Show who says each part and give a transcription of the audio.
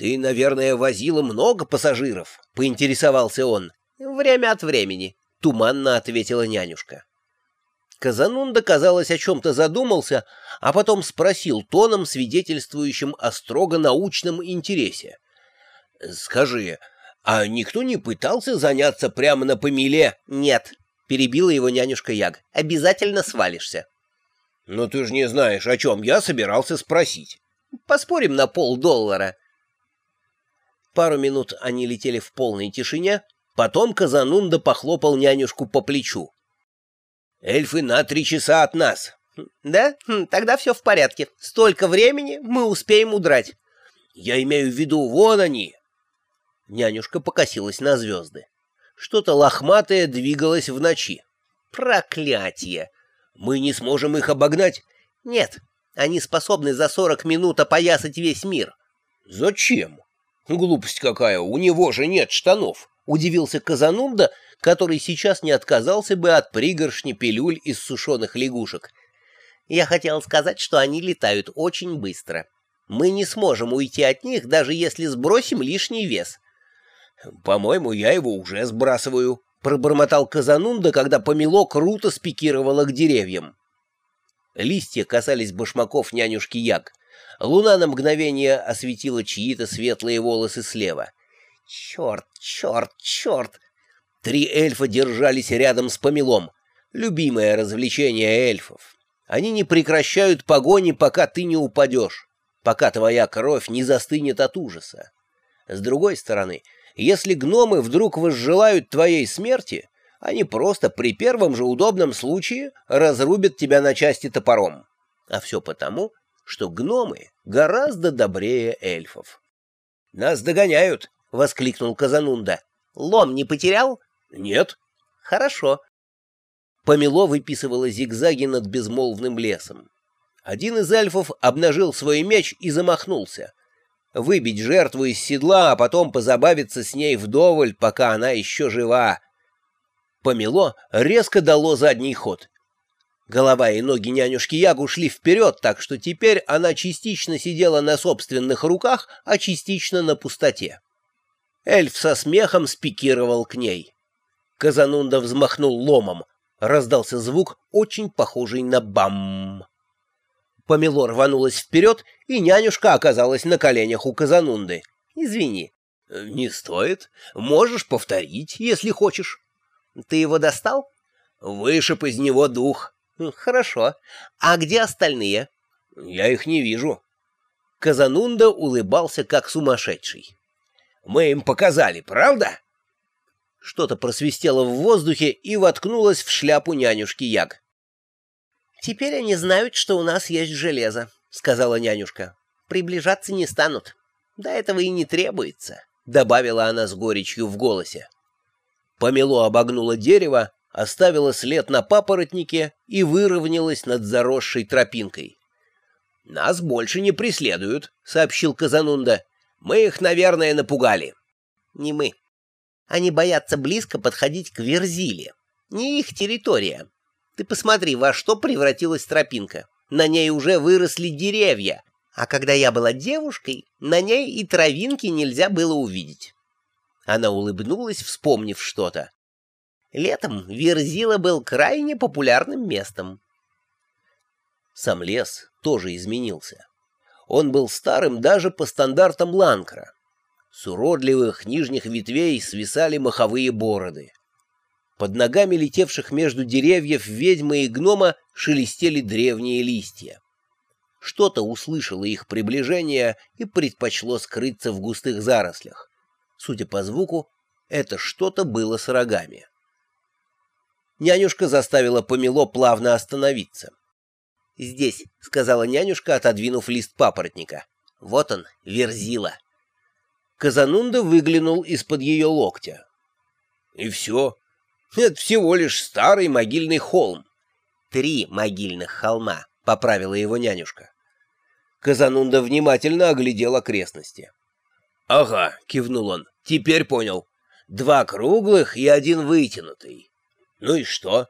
Speaker 1: «Ты, наверное, возила много пассажиров?» — поинтересовался он. «Время от времени», — туманно ответила нянюшка. Казанунда, казалось, о чем-то задумался, а потом спросил тоном, свидетельствующим о строго научном интересе. «Скажи, а никто не пытался заняться прямо на помеле?» «Нет», — перебила его нянюшка Яг, — «обязательно свалишься». «Но ты же не знаешь, о чем я собирался спросить». «Поспорим на полдоллара». Пару минут они летели в полной тишине, потом Казанунда похлопал нянюшку по плечу. Эльфы на три часа от нас. Да? Хм, тогда все в порядке. Столько времени мы успеем удрать. Я имею в виду, вон они. Нянюшка покосилась на звезды. Что-то лохматое двигалось в ночи. Проклятие! Мы не сможем их обогнать? Нет, они способны за сорок минут опоясать весь мир. Зачем? Глупость какая, у него же нет штанов. Удивился Казанунда, который сейчас не отказался бы от пригоршни пилюль из сушеных лягушек. Я хотел сказать, что они летают очень быстро. Мы не сможем уйти от них, даже если сбросим лишний вес. По-моему, я его уже сбрасываю, пробормотал Казанунда, когда помело круто спикировало к деревьям. Листья касались башмаков нянюшки Як. Луна на мгновение осветила чьи-то светлые волосы слева. «Черт, черт, черт!» Три эльфа держались рядом с помелом. Любимое развлечение эльфов. Они не прекращают погони, пока ты не упадешь, пока твоя кровь не застынет от ужаса. С другой стороны, если гномы вдруг возжелают твоей смерти, они просто при первом же удобном случае разрубят тебя на части топором. А все потому, что гномы гораздо добрее эльфов. «Нас догоняют!» — воскликнул Казанунда. «Лом не потерял?» Нет. Хорошо. Помело выписывало зигзаги над безмолвным лесом. Один из эльфов обнажил свой меч и замахнулся. Выбить жертву из седла, а потом позабавиться с ней вдоволь, пока она еще жива. Помело резко дало задний ход. Голова и ноги нянюшки Ягу шли вперед, так что теперь она частично сидела на собственных руках, а частично на пустоте. Эльф со смехом спикировал к ней. Казанунда взмахнул ломом. Раздался звук, очень похожий на бам. Помело рванулась вперед, и нянюшка оказалась на коленях у Казанунды. «Извини». «Не стоит. Можешь повторить, если хочешь». «Ты его достал?» «Вышиб из него дух». «Хорошо. А где остальные?» «Я их не вижу». Казанунда улыбался, как сумасшедший. «Мы им показали, правда?» Что-то просвистело в воздухе и воткнулось в шляпу нянюшки Яг. «Теперь они знают, что у нас есть железо», — сказала нянюшка. «Приближаться не станут. До этого и не требуется», — добавила она с горечью в голосе. Помело обогнуло дерево, оставила след на папоротнике и выровнялась над заросшей тропинкой. «Нас больше не преследуют», — сообщил Казанунда. «Мы их, наверное, напугали». «Не мы», они боятся близко подходить к Верзиле. Не их территория. Ты посмотри, во что превратилась тропинка. На ней уже выросли деревья. А когда я была девушкой, на ней и травинки нельзя было увидеть. Она улыбнулась, вспомнив что-то. Летом Верзила был крайне популярным местом. Сам лес тоже изменился. Он был старым даже по стандартам Ланкра. С уродливых нижних ветвей свисали маховые бороды. Под ногами летевших между деревьев ведьмы и гнома шелестели древние листья. Что-то услышало их приближение и предпочло скрыться в густых зарослях. Судя по звуку, это что-то было с рогами. Нянюшка заставила помело плавно остановиться. «Здесь», — сказала нянюшка, отодвинув лист папоротника. «Вот он, верзила». Казанунда выглянул из-под ее локтя. «И все. Это всего лишь старый могильный холм». «Три могильных холма», — поправила его нянюшка. Казанунда внимательно оглядел окрестности. «Ага», — кивнул он, — «теперь понял. Два круглых и один вытянутый. Ну и что?